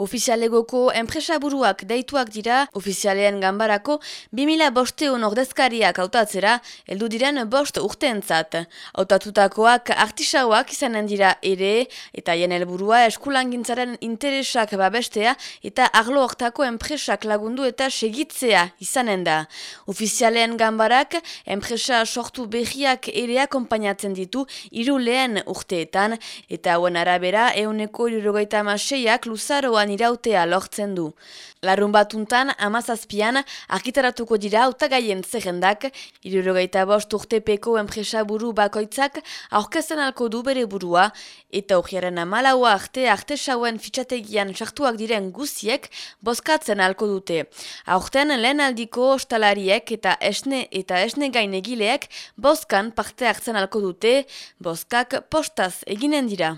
Ofizialegoko enpresaburuak deituak dira, ofizialean gambarako 2000 bosteun ordezkariak hautatzera, heldu diren bost urteentzat. Hautatutakoak artisauak izanen dira ere, eta jen helburua eskulangintzaren interesak babestea eta arlo hortako enpresak lagundu eta segitzea izanen da. Ofizialean gambarak enpresa sortu behiak ere akompainatzen ditu iru lehen urteetan, eta hauen arabera euneko irurogeita maseiak luzaroan irautea lortzen du. Larun batuntan, amazazpian, arkitaratuko dira autagaien zerrendak, irurogeita bost urtepeko enpresa bakoitzak aurkezen alko du bere burua, eta horriaren amalaua arte arte sauen fitxategian sartuak diren guziek bozkatzen alko dute. Aurten lehen aldiko ostalariek eta esne eta esne gain egileek bozkan parte hartzen alko dute, bozkak postaz eginen dira.